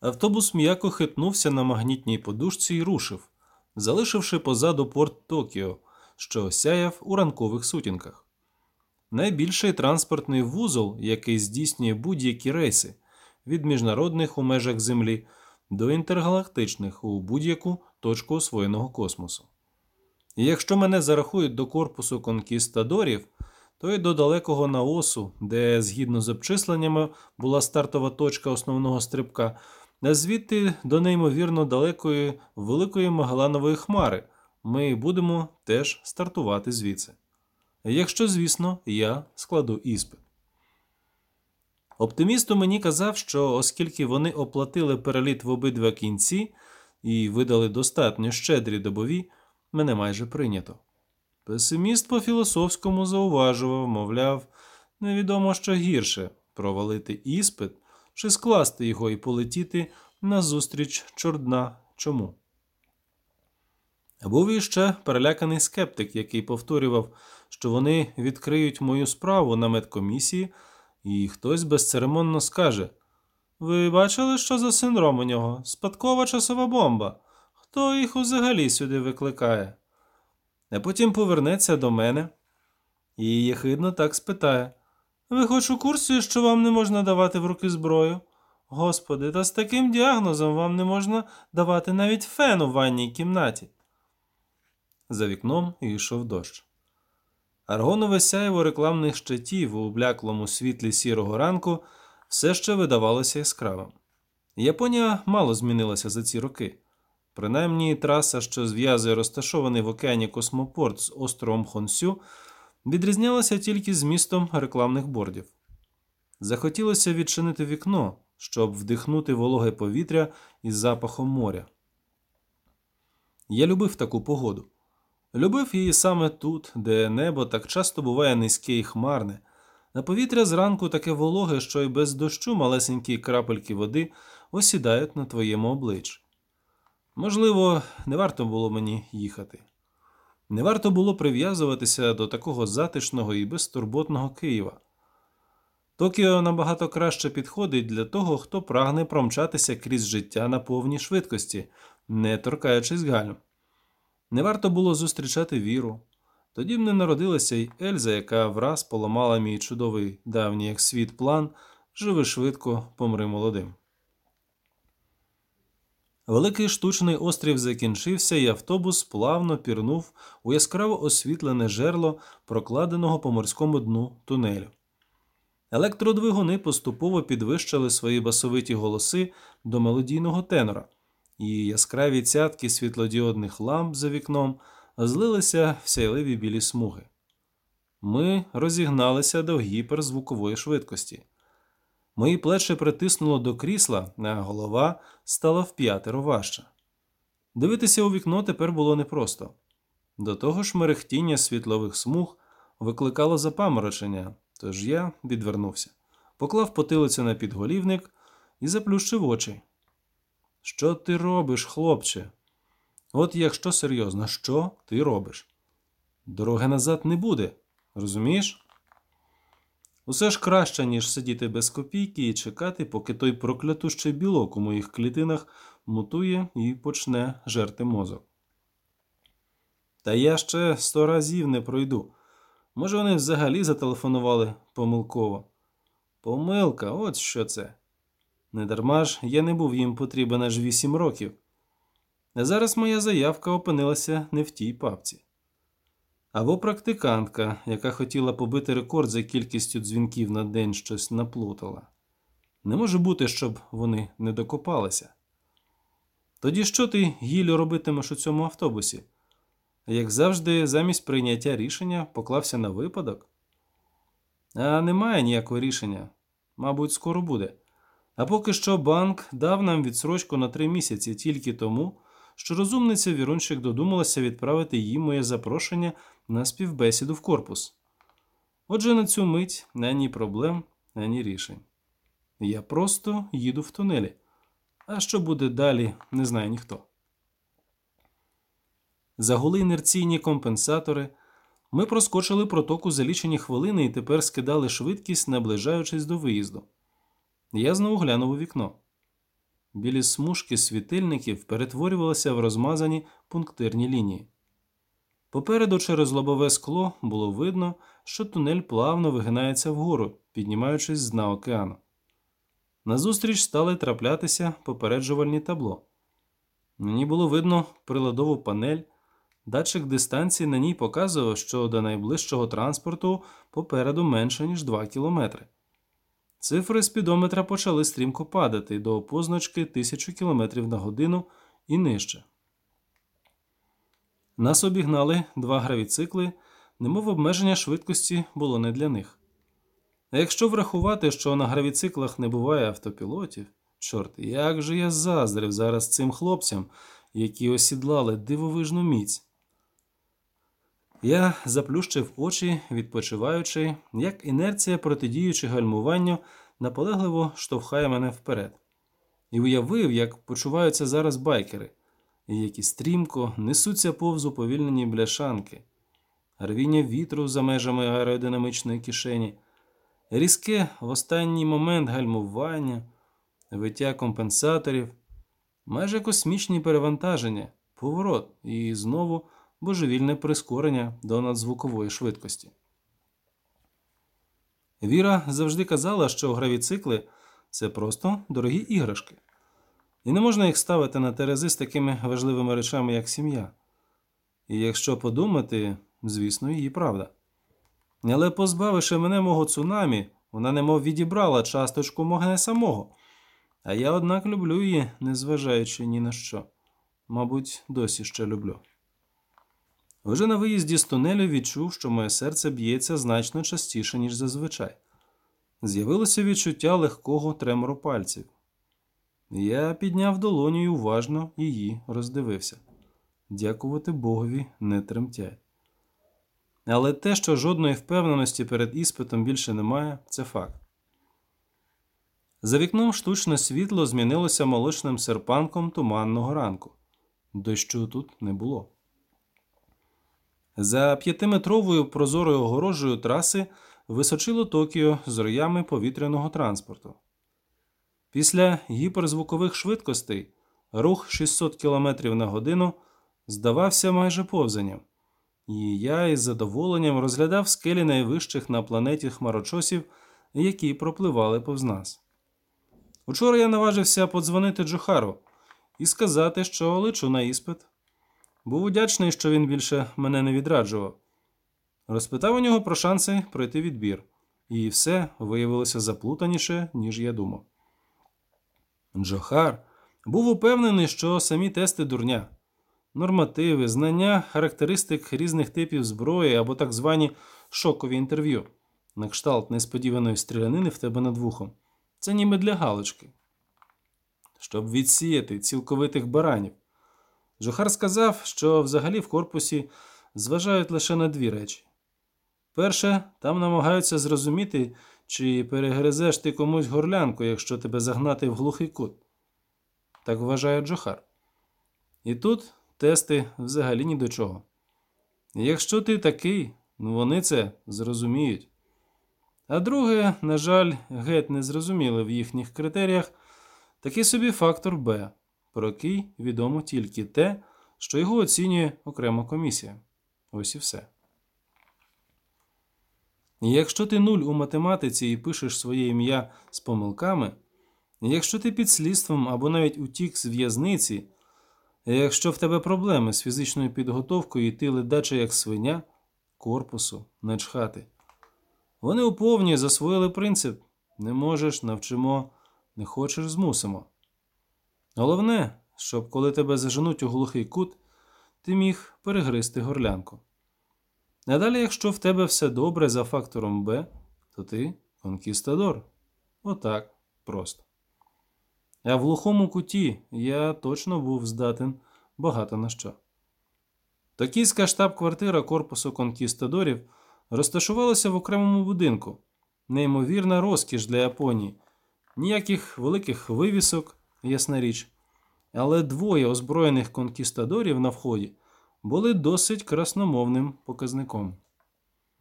Автобус м'яко хитнувся на магнітній подушці і рушив, залишивши позаду порт Токіо, що осяяв у ранкових сутінках. Найбільший транспортний вузол, який здійснює будь-які рейси від міжнародних у межах Землі до інтергалактичних у будь-яку точку освоєного космосу. І якщо мене зарахують до корпусу конкістадорів, то й до далекого наосу, де, згідно з обчисленнями, була стартова точка основного стрибка, а звідти до неймовірно далекої великої Магеланової хмари, ми будемо теж стартувати звідси. Якщо, звісно, я складу іспит. Оптиміст у мені казав, що оскільки вони оплатили переліт в обидва кінці і видали достатньо щедрі добові, мене майже прийнято. Песиміст по філософському зауважував, мовляв, невідомо що гірше провалити іспит чи скласти його і полетіти назустріч чордна чому. Був іще переляканий скептик, який повторював, що вони відкриють мою справу на медкомісії, і хтось безцеремонно скаже: Ви бачили, що за синдром у нього? Спадкова часова бомба. Хто їх взагалі сюди викликає? А потім повернеться до мене і єхидно так спитає: Ви хоч у курсі, що вам не можна давати в руки зброю? Господи, та з таким діагнозом вам не можна давати навіть фен у ванній кімнаті. За вікном йшов дощ. Аргонове сяйво рекламних щитів у бляклому світлі сірого ранку все ще видавалося яскравим. Японія мало змінилася за ці роки. Принаймні, траса, що зв'язує розташований в океані космопорт з островом Хонсю, відрізнялася тільки змістом рекламних бордів. Захотілося відчинити вікно, щоб вдихнути вологе повітря із запахом моря. Я любив таку погоду. Любив її саме тут, де небо так часто буває низьке і хмарне, на повітря зранку таке вологе, що й без дощу малесенькі крапельки води осідають на твоєму обличчі. Можливо, не варто було мені їхати. Не варто було прив'язуватися до такого затишного і безтурботного Києва. Токіо набагато краще підходить для того, хто прагне промчатися крізь життя на повній швидкості, не торкаючись гальм. Не варто було зустрічати віру. Тоді б не народилася й Ельза, яка враз поламала мій чудовий давній як світ план живи швидко, помри молодим. Великий штучний острів закінчився, і автобус плавно пірнув у яскраво освітлене жерло, прокладеного по морському дну тунелю. Електродвигуни поступово підвищили свої басовиті голоси до мелодійного тенора, і яскраві цятки світлодіодних ламп за вікном злилися в сяйливі білі смуги. Ми розігналися до гіперзвукової швидкості. Мої плечі притиснуло до крісла, а голова стала вп'ятеро важча. Дивитися у вікно тепер було непросто. До того ж, мерехтіння світлових смуг викликало запаморочення, тож я відвернувся, поклав потилицю на підголівник і заплющив очі. Що ти робиш, хлопче? От якщо серйозно, що ти робиш? Дороги назад не буде, розумієш? Усе ж краще, ніж сидіти без копійки і чекати, поки той проклятущий білок у моїх клітинах мутує і почне жерти мозок. Та я ще сто разів не пройду. Може, вони взагалі зателефонували помилково. Помилка, от що це. Недарма ж я не був їм потрібен аж вісім років. А зараз моя заявка опинилася не в тій папці. Або практикантка, яка хотіла побити рекорд за кількістю дзвінків на день щось наплутала. Не може бути, щоб вони не докопалися. Тоді що ти, Гілю, робитимеш у цьому автобусі? Як завжди, замість прийняття рішення поклався на випадок? А немає ніякого рішення. Мабуть, скоро буде. А поки що банк дав нам відсрочку на три місяці тільки тому, що розумниця Вірунчик додумалася відправити їм моє запрошення на співбесіду в корпус. Отже, на цю мить ані проблем, ані рішень. Я просто їду в тунелі. А що буде далі, не знає ніхто. Загули інерційні компенсатори. Ми проскочили протоку за лічені хвилини і тепер скидали швидкість, наближаючись до виїзду. Я знову глянув у вікно. білі смужки світильників перетворювалися в розмазані пунктирні лінії. Попереду через лобове скло було видно, що тунель плавно вигинається вгору, піднімаючись з дна океану. Назустріч стали траплятися попереджувальні табло. Мені було видно приладову панель, датчик дистанції на ній показував, що до найближчого транспорту попереду менше, ніж 2 кілометри. Цифри спідометра почали стрімко падати до позначки 1000 км на годину і нижче. Нас обігнали два гравіцикли, немов обмеження швидкості було не для них. А якщо врахувати, що на гравіциклах не буває автопілотів, чорт, як же я заздрив зараз цим хлопцям, які осідлали дивовижну міць. Я заплющив очі, відпочиваючи, як інерція, протидіючи гальмуванню, наполегливо штовхає мене вперед, і уявив, як почуваються зараз байкери, які стрімко несуться повз уповільнені бляшанки, рвіння вітру за межами аеродинамичної кишені, різке в останній момент гальмування, виття компенсаторів, майже космічні перевантаження, поворот і знову божевільне прискорення до надзвукової швидкості. Віра завжди казала, що гравіцикли це просто дорогі іграшки, і не можна їх ставити на терези з такими важливими речами, як сім'я. І якщо подумати, звісно, її правда. Але позбавивши мене мого цунамі, вона немов відібрала часточку мого самого, а я, однак, люблю її, незважаючи ні на що. Мабуть, досі ще люблю. Вже на виїзді з тунелю відчув, що моє серце б'ється значно частіше, ніж зазвичай. З'явилося відчуття легкого тремору пальців. Я підняв долоню і уважно її роздивився. Дякувати Богові не тремтять. Але те, що жодної впевненості перед іспитом більше немає, це факт. За вікном штучне світло змінилося молочним серпанком туманного ранку. Дощу тут не було. За п'ятиметровою прозорою огорожею траси височило Токіо з роями повітряного транспорту. Після гіперзвукових швидкостей рух 600 км на годину здавався майже повзанням, і я із задоволенням розглядав скелі найвищих на планеті хмарочосів, які пропливали повз нас. Учора я наважився подзвонити Джохару і сказати, що лечу на іспит. Був удячний, що він більше мене не відраджував. Розпитав у нього про шанси пройти відбір, і все виявилося заплутаніше, ніж я думав. Джохар був упевнений, що самі тести дурня, нормативи, знання характеристик різних типів зброї або так звані шокові інтерв'ю, на кшталт несподіваної стрілянини в тебе над вухом. Це ніби для галочки. Щоб відсіяти цілковитих баранів. Джохар сказав, що взагалі в корпусі зважають лише на дві речі. Перше, там намагаються зрозуміти, чи перегризеш ти комусь горлянку, якщо тебе загнати в глухий кут. Так вважає Джохар. І тут тести взагалі ні до чого. Якщо ти такий, ну вони це зрозуміють. А друге, на жаль, геть не зрозуміли в їхніх критеріях такий собі фактор Б про який відомо тільки те, що його оцінює окрема комісія. Ось і все. Якщо ти нуль у математиці і пишеш своє ім'я з помилками, якщо ти під слідством або навіть утік з в'язниці, якщо в тебе проблеми з фізичною підготовкою і ти ледаче як свиня, корпусу не чхати. Вони уповні засвоїли принцип не можеш, навчимо, не хочеш, змусимо. Головне, щоб коли тебе заженуть у глухий кут, ти міг перегризти горлянку. А далі, якщо в тебе все добре за фактором Б, то ти конкістадор. Отак просто. А в глухому куті я точно був здатен багато на що. Токійська штаб-квартира корпусу конкістадорів розташувалася в окремому будинку, неймовірна розкіш для Японії, ніяких великих вивісок ясна річ. Але двоє озброєних конкістадорів на вході були досить красномовним показником.